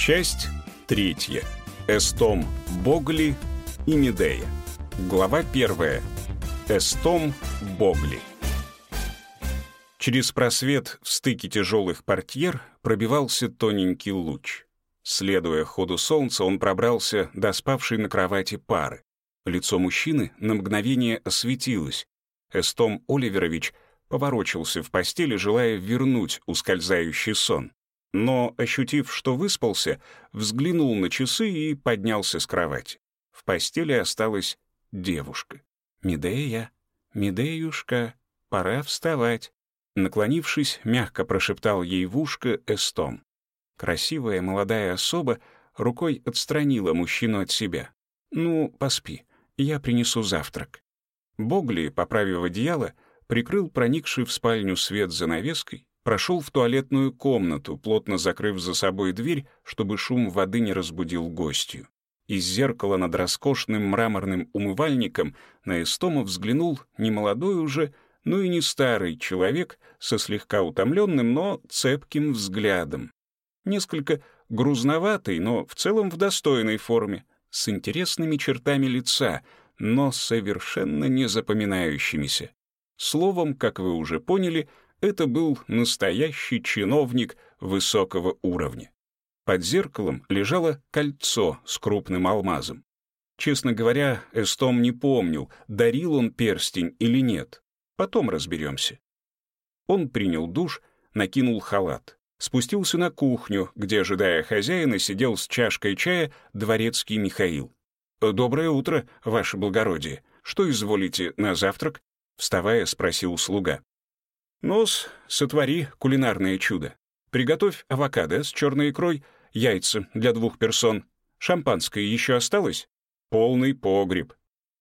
Часть третья. Эстом Богли и Медея. Глава первая. Эстом Богли. Через просвет в стыке тяжелых портьер пробивался тоненький луч. Следуя ходу солнца, он пробрался до спавшей на кровати пары. Лицо мужчины на мгновение осветилось. Эстом Оливерович поворочился в постели, желая вернуть ускользающий сон. Но, ощутив, что выспался, взглянул на часы и поднялся с кровати. В постели осталась девушка. «Медея, Медеюшка, пора вставать». Наклонившись, мягко прошептал ей в ушко Эстом. Красивая молодая особа рукой отстранила мужчину от себя. «Ну, поспи, я принесу завтрак». Богли, поправив одеяло, прикрыл проникший в спальню свет занавеской, прошел в туалетную комнату, плотно закрыв за собой дверь, чтобы шум воды не разбудил гостью. Из зеркала над роскошным мраморным умывальником на Эстома взглянул не молодой уже, но и не старый человек со слегка утомленным, но цепким взглядом. Несколько грузноватый, но в целом в достойной форме, с интересными чертами лица, но совершенно не запоминающимися. Словом, как вы уже поняли, это был настоящий чиновник высокого уровня. Под зеркалом лежало кольцо с крупным алмазом. Честно говоря, Эстом не помнил, дарил он перстень или нет. Потом разберемся. Он принял душ, накинул халат. Спустился на кухню, где, ожидая хозяина, сидел с чашкой чая дворецкий Михаил. «Доброе утро, ваше благородие. Что изволите на завтрак?» Вставая, спросил слуга. «Нос, сотвори кулинарное чудо. Приготовь авокадо с черной икрой, яйца для двух персон. Шампанское еще осталось? Полный погреб.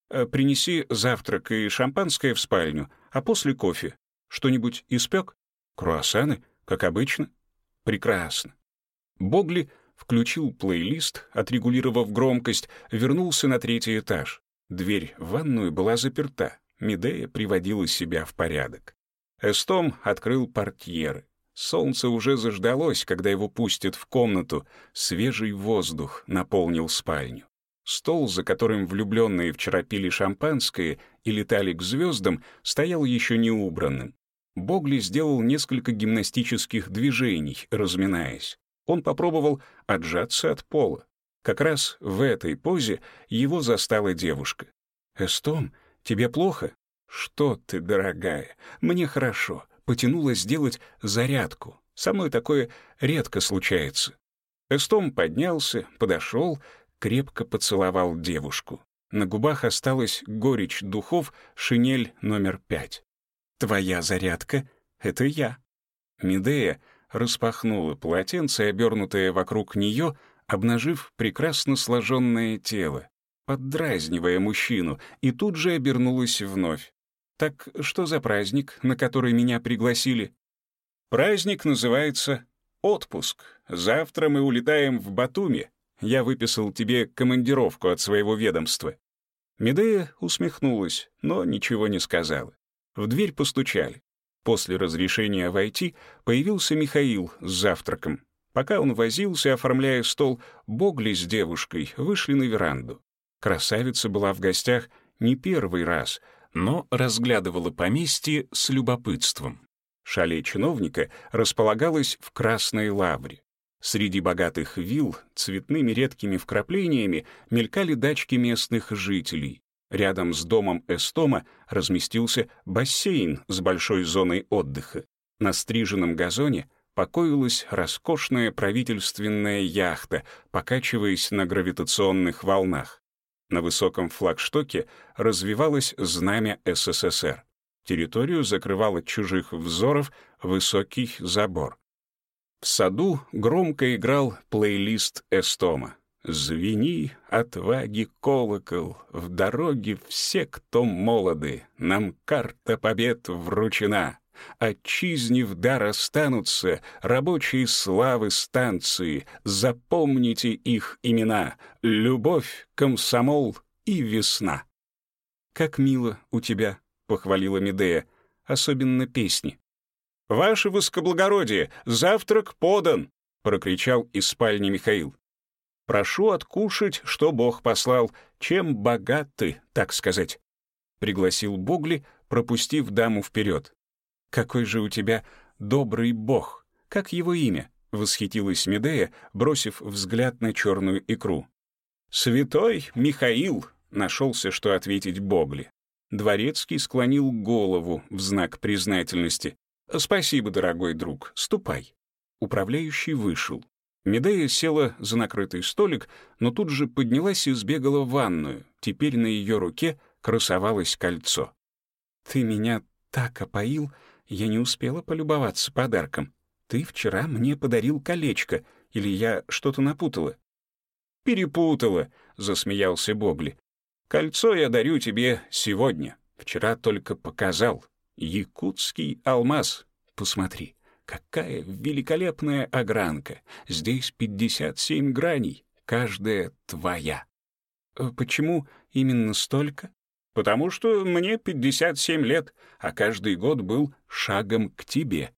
Э, принеси завтрак и шампанское в спальню, а после кофе. Что-нибудь испек? Круассаны, как обычно? Прекрасно. Богли включил плейлист, отрегулировав громкость, вернулся на третий этаж. Дверь в ванную была заперта. Медея приводила себя в порядок. Эстом открыл портьеры. Солнце уже заждалось, когда его пустят в комнату. Свежий воздух наполнил спальню. Стол, за которым влюбленные вчера пили шампанское и летали к звездам, стоял еще не убранным. Богли сделал несколько гимнастических движений, разминаясь. Он попробовал отжаться от пола. Как раз в этой позе его застала девушка. «Эстом, тебе плохо?» «Что ты, дорогая, мне хорошо потянула сделать зарядку. Со мной такое редко случается. Эстом поднялся, подошел, крепко поцеловал девушку. На губах осталась горечь духов шинель номер пять. «Твоя зарядка — это я». Медея распахнула полотенце, обернутое вокруг нее, обнажив прекрасно сложенное тело, поддразнивая мужчину, и тут же обернулась вновь. «Так что за праздник, на который меня пригласили?» «Праздник называется «Отпуск». Завтра мы улетаем в Батуми. Я выписал тебе командировку от своего ведомства». Медея усмехнулась, но ничего не сказала. В дверь постучали. После разрешения войти появился Михаил с завтраком. Пока он возился, оформляя стол, Богли с девушкой вышли на веранду. Красавица была в гостях не первый раз — но разглядывала поместье с любопытством. Шале чиновника располагалось в Красной Лавре. Среди богатых вилл цветными редкими вкраплениями мелькали дачки местных жителей. Рядом с домом Эстома разместился бассейн с большой зоной отдыха. На стриженном газоне покоилась роскошная правительственная яхта, покачиваясь на гравитационных волнах. На высоком флагштоке развивалось знамя СССР. Территорию закрывал от чужих взоров высокий забор. В саду громко играл плейлист Эстома. «Звени, отваги колокол, в дороге все, кто молоды, нам карта побед вручена. Отчизне в дар останутся рабочие славы станции. Запомните их имена — любовь, комсомол и весна. «Как мило у тебя», — похвалила Медея, — «особенно песни». «Ваше высокоблагородие, завтрак подан!» — прокричал из спальни Михаил. «Прошу откушать, что Бог послал, чем богаты, так сказать», — пригласил Богли, пропустив даму вперед. «Какой же у тебя добрый Бог! Как его имя?» — восхитилась Медея, бросив взгляд на черную икру. «Святой Михаил!» — нашелся, что ответить Богли. Дворецкий склонил голову в знак признательности. «Спасибо, дорогой друг, ступай». Управляющий вышел. Медея села за накрытый столик, но тут же поднялась и сбегала в ванную. Теперь на ее руке красовалось кольцо. «Ты меня так опоил, я не успела полюбоваться подарком. Ты вчера мне подарил колечко, или я что-то напутала?» «Перепутала», — засмеялся Богли. «Кольцо я дарю тебе сегодня. Вчера только показал. Якутский алмаз. Посмотри, какая великолепная огранка. Здесь 57 граней, каждая твоя». «Э, «Почему именно столько?» «Потому что мне 57 лет, а каждый год был шагом к тебе».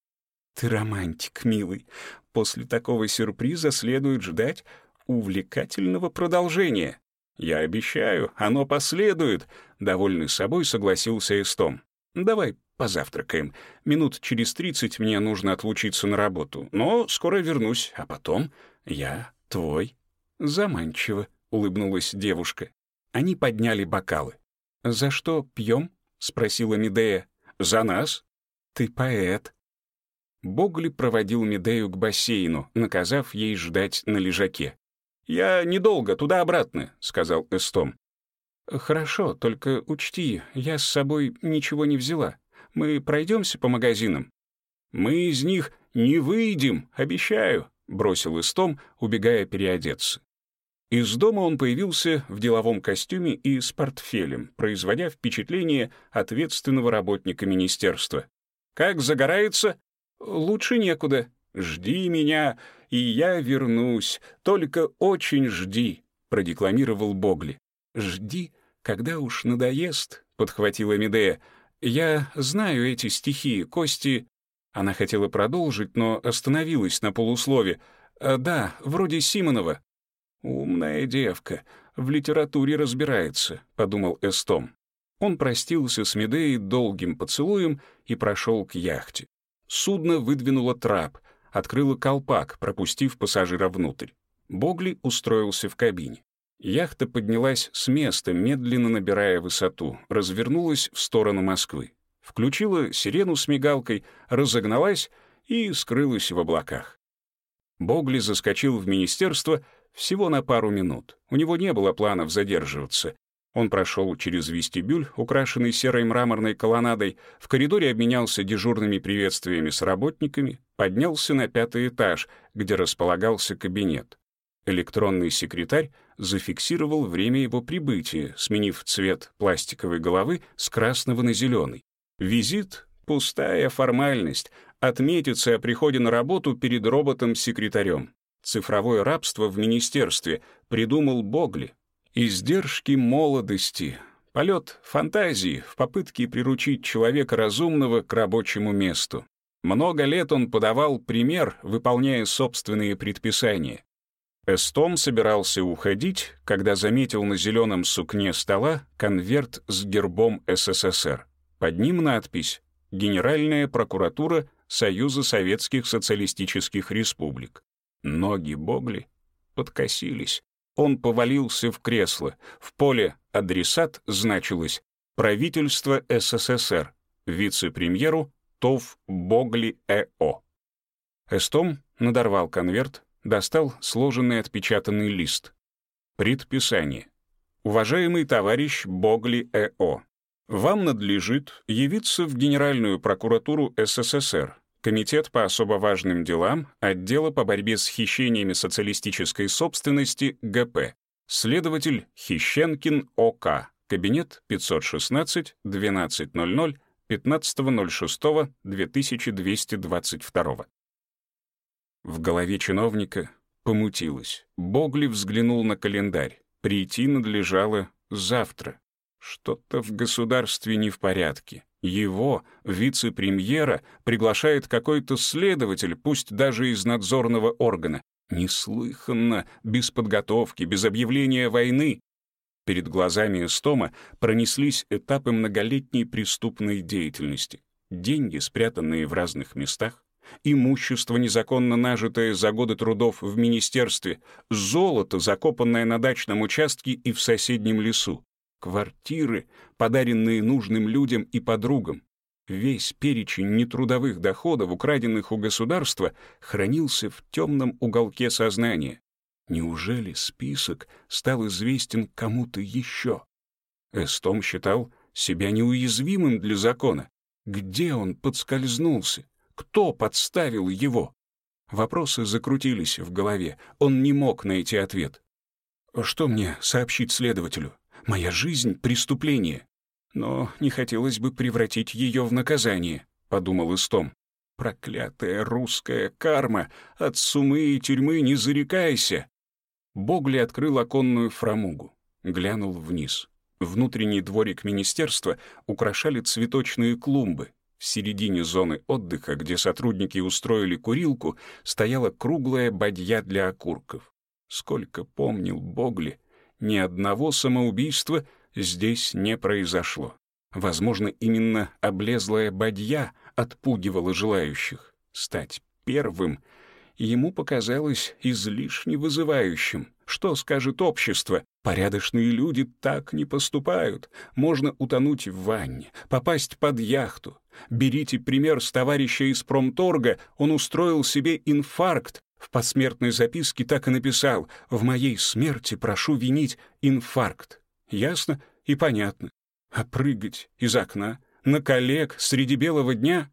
«Ты романтик, милый. После такого сюрприза следует ждать увлекательного продолжения. Я обещаю, оно последует, довольный собой согласился Эстом. Давай позавтракаем. Минут через тридцать мне нужно отлучиться на работу, но скоро вернусь, а потом я твой. Заманчиво, улыбнулась девушка. Они подняли бокалы. За что пьем? спросила Медея. За нас. Ты поэт. Богли проводил Медею к бассейну, наказав ей ждать на лежаке. «Я недолго, туда-обратно», — сказал Эстом. «Хорошо, только учти, я с собой ничего не взяла. Мы пройдемся по магазинам». «Мы из них не выйдем, обещаю», — бросил Эстом, убегая переодеться. Из дома он появился в деловом костюме и с портфелем, производя впечатление ответственного работника министерства. «Как загорается?» «Лучше некуда. Жди меня, и я вернусь, только очень жди», — продекламировал Богли. «Жди, когда уж надоест», — подхватила Медея. «Я знаю эти стихи, Кости...» Она хотела продолжить, но остановилась на полуслове. «Э, «Да, вроде Симонова». «Умная девка, в литературе разбирается», — подумал Эстом. Он простился с Медеей долгим поцелуем и прошел к яхте. Судно выдвинуло трап — открыла колпак, пропустив пассажира внутрь. Богли устроился в кабине. Яхта поднялась с места, медленно набирая высоту, развернулась в сторону Москвы. Включила сирену с мигалкой, разогналась и скрылась в облаках. Богли заскочил в министерство всего на пару минут. У него не было планов задерживаться. Он прошел через вестибюль, украшенный серой мраморной колоннадой, в коридоре обменялся дежурными приветствиями с работниками, поднялся на пятый этаж, где располагался кабинет. Электронный секретарь зафиксировал время его прибытия, сменив цвет пластиковой головы с красного на зеленый. Визит — пустая формальность, отметиться о приходе на работу перед роботом-секретарем. Цифровое рабство в министерстве придумал Богли, Издержки молодости, полет фантазии в попытке приручить человека разумного к рабочему месту. Много лет он подавал пример, выполняя собственные предписания. Эстом собирался уходить, когда заметил на зеленом сукне стола конверт с гербом СССР. Под ним надпись «Генеральная прокуратура Союза Советских Социалистических Республик». Ноги Богли подкосились. Он повалился в кресло. В поле «Адресат» значилось «Правительство СССР», вице-премьеру ТОВ Богли Э.О. Эстом надорвал конверт, достал сложенный отпечатанный лист. Предписание. Уважаемый товарищ Богли Э.О. Вам надлежит явиться в Генеральную прокуратуру СССР Комитет по особо важным делам отдела по борьбе с хищениями социалистической собственности ГП. Следователь Хищенкин ОК. Кабинет 516 1200 15.06.2222. В голове чиновника помутилось. Богли взглянул на календарь. Прийти надлежало завтра. Что-то в государстве не в порядке. Его, вице-премьера, приглашает какой-то следователь, пусть даже из надзорного органа. Неслыханно, без подготовки, без объявления войны. Перед глазами Эстома пронеслись этапы многолетней преступной деятельности. Деньги, спрятанные в разных местах, имущество, незаконно нажитое за годы трудов в министерстве, золото, закопанное на дачном участке и в соседнем лесу, квартиры, подаренные нужным людям и подругам. Весь перечень нетрудовых доходов, украденных у государства, хранился в темном уголке сознания. Неужели список стал известен кому-то еще? Эстом считал себя неуязвимым для закона. Где он подскользнулся? Кто подставил его? Вопросы закрутились в голове. Он не мог найти ответ. Что мне сообщить следователю? Моя жизнь — преступление. Но не хотелось бы превратить ее в наказание, — подумал Истом. Проклятая русская карма! От сумы и тюрьмы не зарекайся! Богли открыл оконную фрамугу, глянул вниз. Внутренний дворик министерства украшали цветочные клумбы. В середине зоны отдыха, где сотрудники устроили курилку, стояла круглая бадья для окурков. Сколько помнил Богли, ни одного самоубийства здесь не произошло. Возможно, именно облезлая бадья отпугивала желающих. Стать первым ему показалось излишне вызывающим. Что скажет общество? Порядочные люди так не поступают. Можно утонуть в ванне, попасть под яхту. Берите пример с товарища из промторга, он устроил себе инфаркт, в посмертной записке так и написал «В моей смерти прошу винить инфаркт». Ясно и понятно. А прыгать из окна на коллег среди белого дня?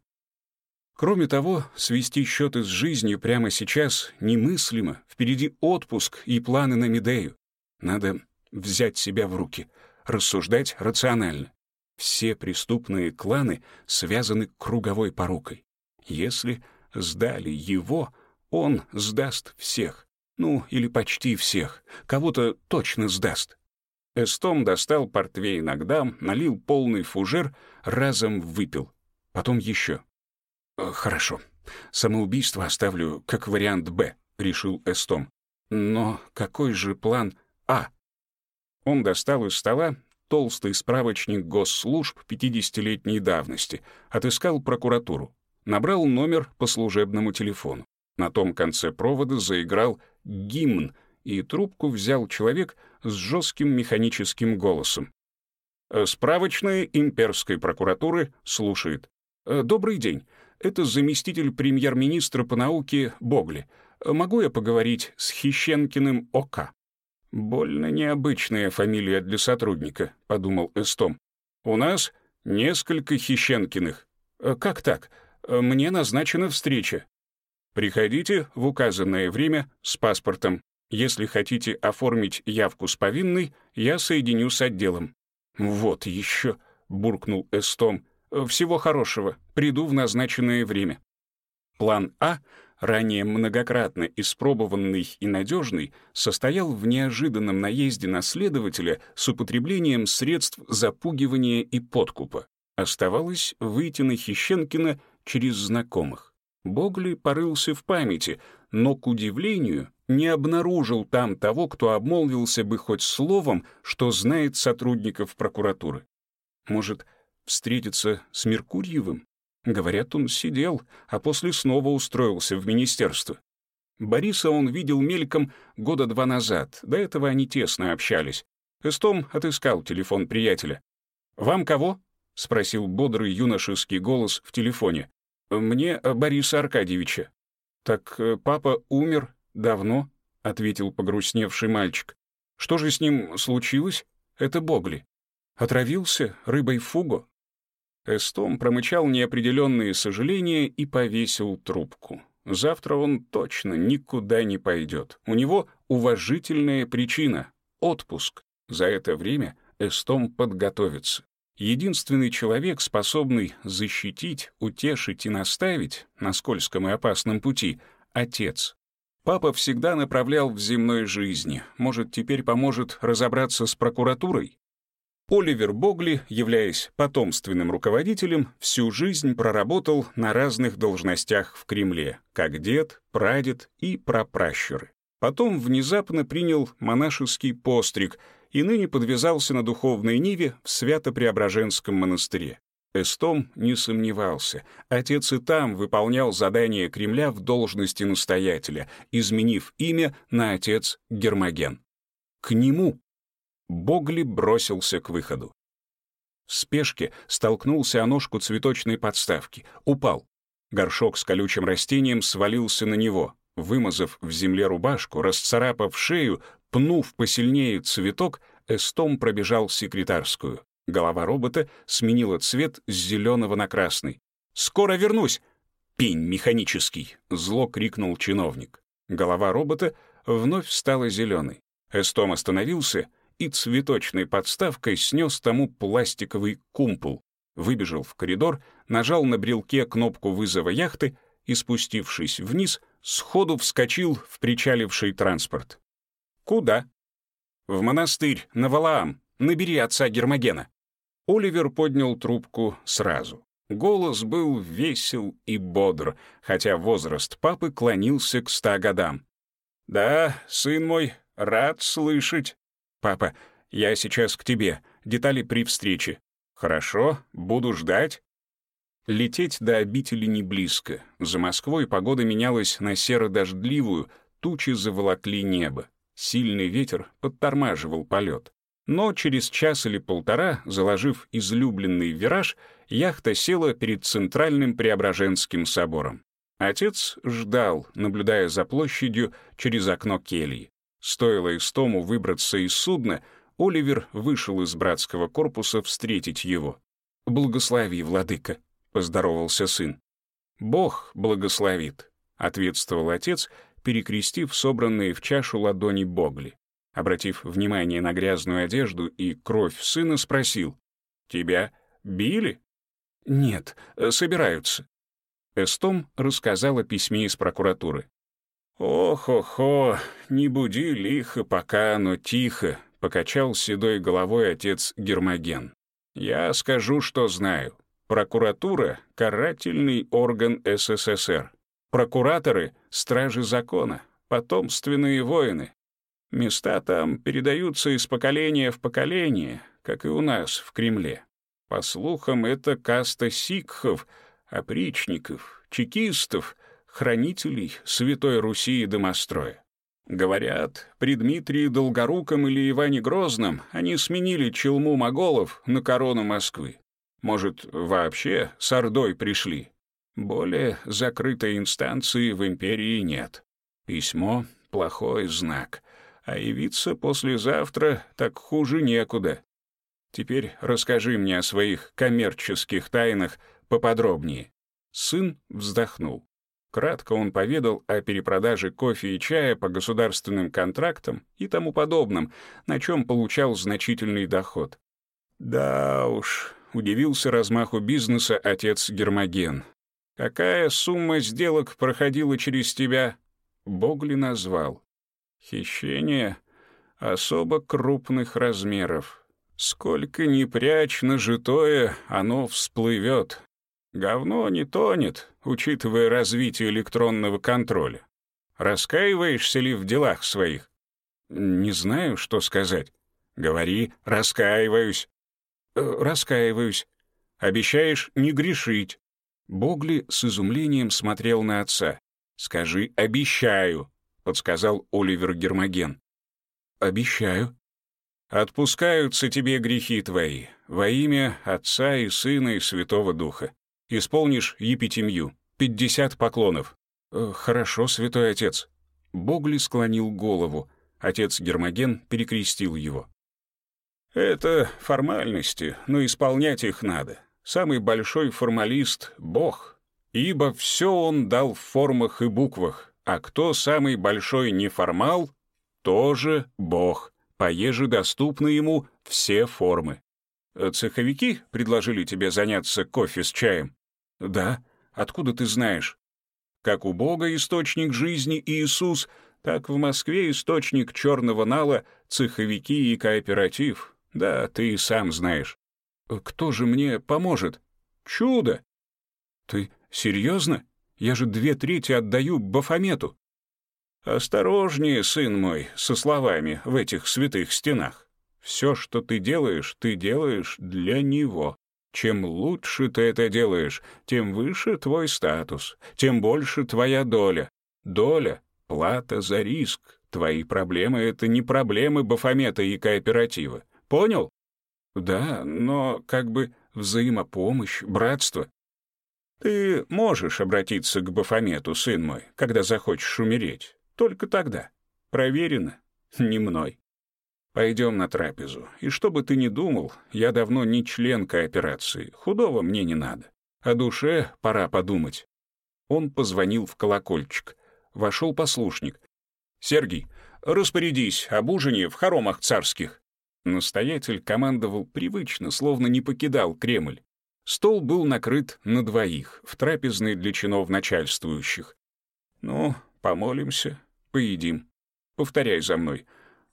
Кроме того, свести счеты с жизнью прямо сейчас немыслимо. Впереди отпуск и планы на Медею. Надо взять себя в руки, рассуждать рационально. Все преступные кланы связаны круговой порукой. Если сдали его, он сдаст всех. Ну, или почти всех. Кого-то точно сдаст. Эстом достал портвей иногда, налил полный фужер, разом выпил. Потом еще. «Э, «Хорошо. Самоубийство оставлю как вариант «Б», — решил Эстом. «Но какой же план А?» Он достал из стола толстый справочник госслужб 50-летней давности, отыскал прокуратуру, набрал номер по служебному телефону. На том конце провода заиграл гимн, и трубку взял человек с жестким механическим голосом. «Э, «Справочная имперской прокуратуры слушает. «Э, «Добрый день. Это заместитель премьер-министра по науке Богли. Э, могу я поговорить с Хищенкиным ОК?» «Больно необычная фамилия для сотрудника», — подумал Эстом. «У нас несколько Хищенкиных. Как так? Мне назначена встреча. Приходите в указанное время с паспортом. Если хотите оформить явку с повинной, я соединю с отделом». «Вот еще», — буркнул Эстом. «Всего хорошего. Приду в назначенное время». План А, ранее многократно испробованный и надежный, состоял в неожиданном наезде на следователя с употреблением средств запугивания и подкупа. Оставалось выйти на Хищенкина через знакомых. Богли порылся в памяти, но, к удивлению, не обнаружил там того, кто обмолвился бы хоть словом, что знает сотрудников прокуратуры. Может, встретиться с Меркурьевым? Говорят, он сидел, а после снова устроился в министерство. Бориса он видел мельком года два назад, до этого они тесно общались. Эстом отыскал телефон приятеля. «Вам кого?» — спросил бодрый юношеский голос в телефоне. «Мне э, Бориса Аркадьевича». «Так э, папа умер давно», — ответил погрустневший мальчик. «Что же с ним случилось? Это Богли. Отравился рыбой фуго?» Эстом промычал неопределенные сожаления и повесил трубку. Завтра он точно никуда не пойдет. У него уважительная причина — отпуск. За это время Эстом подготовится. Единственный человек, способный защитить, утешить и наставить на скользком и опасном пути — отец. Папа всегда направлял в земной жизни. Может, теперь поможет разобраться с прокуратурой? Оливер Богли, являясь потомственным руководителем, всю жизнь проработал на разных должностях в Кремле, как дед, прадед и прапращуры. Потом внезапно принял монашеский постриг и ныне подвязался на духовной ниве в Свято-Преображенском монастыре. Эстом не сомневался. Отец и там выполнял задание Кремля в должности настоятеля, изменив имя на отец Гермоген. К нему Богли бросился к выходу. В спешке столкнулся о ножку цветочной подставки, упал. Горшок с колючим растением свалился на него. Вымазав в земле рубашку, расцарапав шею, пнув посильнее цветок, Эстом пробежал секретарскую. Голова робота сменила цвет с зеленого на красный. «Скоро вернусь!» «Пень механический!» — зло крикнул чиновник. Голова робота вновь стала зеленой. Эстом остановился и цветочной подставкой снес тому пластиковый кумпул, выбежал в коридор, нажал на брелке кнопку вызова яхты и, спустившись вниз, сходу вскочил в причаливший транспорт. «Куда?» «В монастырь, на Валаам. Набери отца Гермогена». Оливер поднял трубку сразу. Голос был весел и бодр, хотя возраст папы клонился к ста годам. «Да, сын мой, рад слышать». «Папа, я сейчас к тебе. Детали при встрече». «Хорошо, буду ждать». Лететь до обители не близко. За Москвой погода менялась на серо-дождливую, тучи заволокли небо. Сильный ветер подтормаживал полет. Но через час или полтора, заложив излюбленный вираж, яхта села перед центральным Преображенским собором. Отец ждал, наблюдая за площадью через окно кельи. Стоило Истому выбраться из судна, Оливер вышел из братского корпуса встретить его. «Благослови, владыка», — поздоровался сын. «Бог благословит», — ответствовал отец, перекрестив собранные в чашу ладони Богли. Обратив внимание на грязную одежду и кровь сына, спросил, «Тебя били?» «Нет, собираются». Эстом рассказал о письме из прокуратуры. «Ох-охо, не буди лихо, пока оно тихо», — покачал седой головой отец Гермоген. «Я скажу, что знаю. Прокуратура — карательный орган СССР. Прокураторы — стражи закона, потомственные воины. Места там передаются из поколения в поколение, как и у нас в Кремле. По слухам, это каста сикхов, опричников, чекистов, хранителей Святой Руси и домостроя. Говорят, при Дмитрии Долгоруком или Иване Грозном они сменили челму моголов на корону Москвы. Может, вообще с Ордой пришли. Более закрытой инстанции в империи нет. Письмо — плохой знак — а явиться послезавтра так хуже некуда. Теперь расскажи мне о своих коммерческих тайнах поподробнее». Сын вздохнул. Кратко он поведал о перепродаже кофе и чая по государственным контрактам и тому подобном, на чем получал значительный доход. «Да уж», — удивился размаху бизнеса отец Гермоген. «Какая сумма сделок проходила через тебя?» Богли назвал. Хищение особо крупных размеров. Сколько ни прячь нажитое, оно всплывет. Говно не тонет, учитывая развитие электронного контроля. Раскаиваешься ли в делах своих? Не знаю, что сказать. Говори, раскаиваюсь. Э, раскаиваюсь. Обещаешь не грешить. Богли с изумлением смотрел на отца. Скажи «обещаю», подсказал Оливер Гермоген. «Обещаю». «Отпускаются тебе грехи твои во имя Отца и Сына и Святого Духа. Исполнишь епитемью, пятьдесят поклонов». «Э, «Хорошо, Святой Отец». Богли склонил голову. Отец Гермоген перекрестил его. «Это формальности, но исполнять их надо. Самый большой формалист — Бог, ибо все он дал в формах и буквах, а кто самый большой неформал, тоже бог, поеже доступны ему все формы. Цеховики предложили тебе заняться кофе с чаем? Да. Откуда ты знаешь? Как у Бога источник жизни Иисус, так в Москве источник черного нала, цеховики и кооператив. Да, ты и сам знаешь. Кто же мне поможет? Чудо! Ты серьезно? Я же две трети отдаю Бафомету. Осторожнее, сын мой, со словами в этих святых стенах. Все, что ты делаешь, ты делаешь для него. Чем лучше ты это делаешь, тем выше твой статус, тем больше твоя доля. Доля — плата за риск. Твои проблемы — это не проблемы Бафомета и кооператива. Понял? Да, но как бы взаимопомощь, братство. Ты можешь обратиться к Бафомету, сын мой, когда захочешь умереть. Только тогда. Проверено. Не мной. Пойдем на трапезу. И что бы ты ни думал, я давно не член кооперации. Худого мне не надо. О душе пора подумать. Он позвонил в колокольчик. Вошел послушник. «Сергий, распорядись об ужине в хоромах царских». Настоятель командовал привычно, словно не покидал Кремль. Стол был накрыт на двоих, в трапезной для чинов начальствующих. «Ну, помолимся, поедим. Повторяй за мной.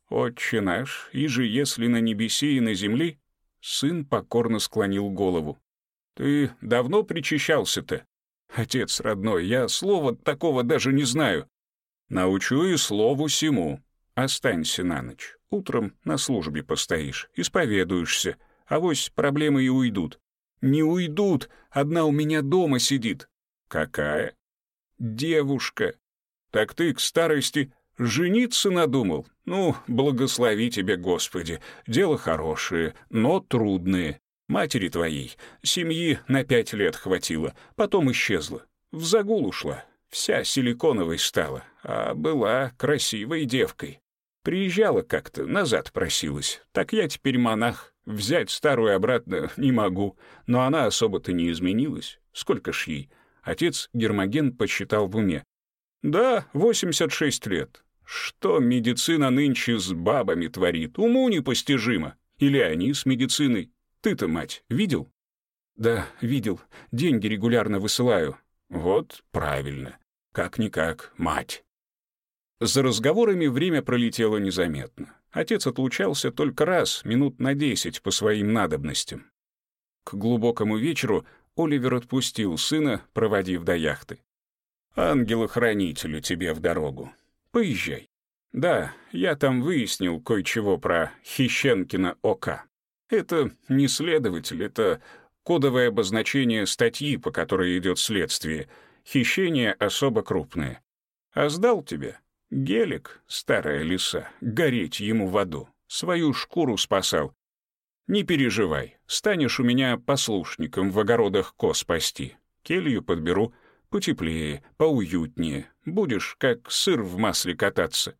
«Отче наш, и же если на небесе и на земле...» Сын покорно склонил голову. «Ты давно причащался-то?» «Отец родной, я слова такого даже не знаю». «Научу и слову сему. Останься на ночь. Утром на службе постоишь, исповедуешься. Авось проблемы и уйдут». «Не уйдут, одна у меня дома сидит». «Какая?» «Девушка». «Так ты к старости Жениться надумал? Ну, благослови тебе, Господи. Дело хорошее, но трудное. Матери твоей семьи на пять лет хватило, потом исчезла. В загул ушла, вся силиконовой стала, а была красивой девкой. Приезжала как-то, назад просилась. Так я теперь монах, взять старую обратно не могу. Но она особо-то не изменилась. Сколько ж ей? Отец Гермоген посчитал в уме. Да, 86 лет. Что медицина нынче с бабами творит, уму непостижимо. Или они с медициной. Ты-то, мать, видел? Да, видел. Деньги регулярно высылаю. Вот правильно. Как-никак, мать. За разговорами время пролетело незаметно. Отец отлучался только раз, минут на десять, по своим надобностям. К глубокому вечеру Оливер отпустил сына, проводив до яхты. «Ангела-хранителю тебе в дорогу. Поезжай. Да, я там выяснил кое-чего про Хищенкина ОК. Это не следователь, это кодовое обозначение статьи, по которой идет следствие. Хищение особо крупное. А сдал тебе? Гелик, старая лиса, гореть ему в аду. Свою шкуру спасал. Не переживай, станешь у меня послушником в огородах коз пасти. Келью подберу — Потеплее, поуютнее. Будешь, как сыр в масле кататься».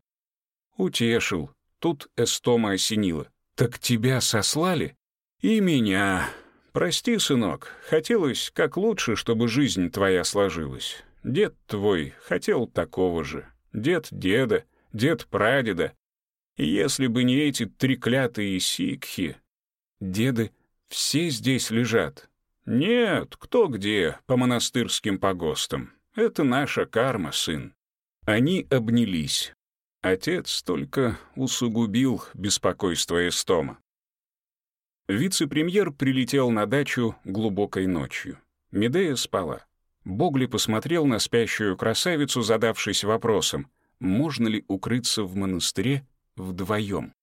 Утешил. Тут Эстома осенила. «Так тебя сослали?» «И меня. Прости, сынок, хотелось как лучше, чтобы жизнь твоя сложилась. Дед твой хотел такого же. Дед деда, дед прадеда. И если бы не эти треклятые сикхи... Деды все здесь лежат, «Нет, кто где, по монастырским погостам. Это наша карма, сын». Они обнялись. Отец только усугубил беспокойство Эстома. Вице-премьер прилетел на дачу глубокой ночью. Медея спала. Богли посмотрел на спящую красавицу, задавшись вопросом, можно ли укрыться в монастыре вдвоем.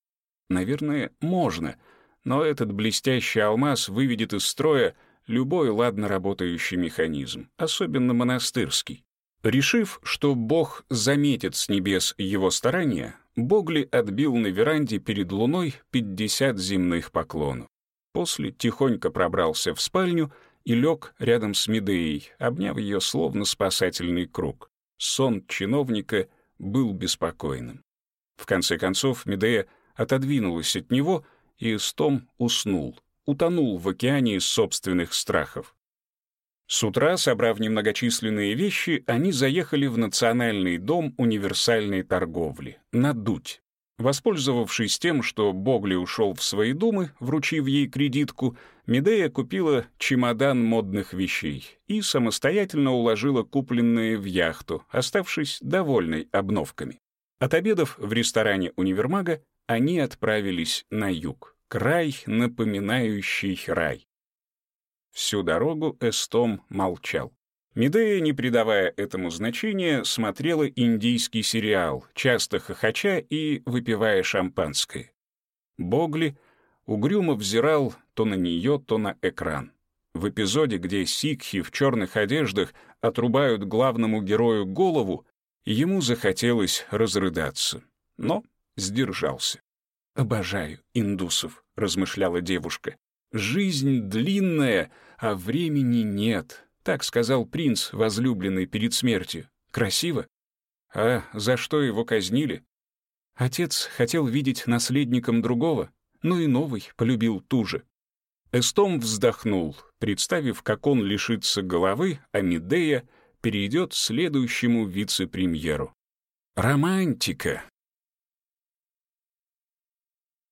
Наверное, можно, но этот блестящий алмаз выведет из строя любой ладно работающий механизм, особенно монастырский. Решив, что Бог заметит с небес его старания, Богли отбил на веранде перед луной 50 земных поклонов. После тихонько пробрался в спальню и лег рядом с Медеей, обняв ее словно спасательный круг. Сон чиновника был беспокойным. В конце концов Медея отодвинулась от него, и Стом уснул, утонул в океане собственных страхов. С утра, собрав немногочисленные вещи, они заехали в Национальный дом универсальной торговли, надуть. Воспользовавшись тем, что Богли ушел в свои думы, вручив ей кредитку, Медея купила чемодан модных вещей и самостоятельно уложила купленные в яхту, оставшись довольной обновками. От обедов в ресторане универмага они отправились на юг, край, напоминающий рай. Всю дорогу Эстом молчал. Медея, не придавая этому значения, смотрела индийский сериал, часто хохоча и выпивая шампанское. Богли угрюмо взирал то на нее, то на экран. В эпизоде, где сикхи в черных одеждах отрубают главному герою голову, ему захотелось разрыдаться, но сдержался. «Обожаю индусов», — размышляла девушка. «Жизнь длинная, а времени нет», — так сказал принц, возлюбленный перед смертью. «Красиво?» «А за что его казнили?» Отец хотел видеть наследником другого, но и новый полюбил ту же. Эстом вздохнул, представив, как он лишится головы, а Медея перейдет следующему вице-премьеру. Романтика.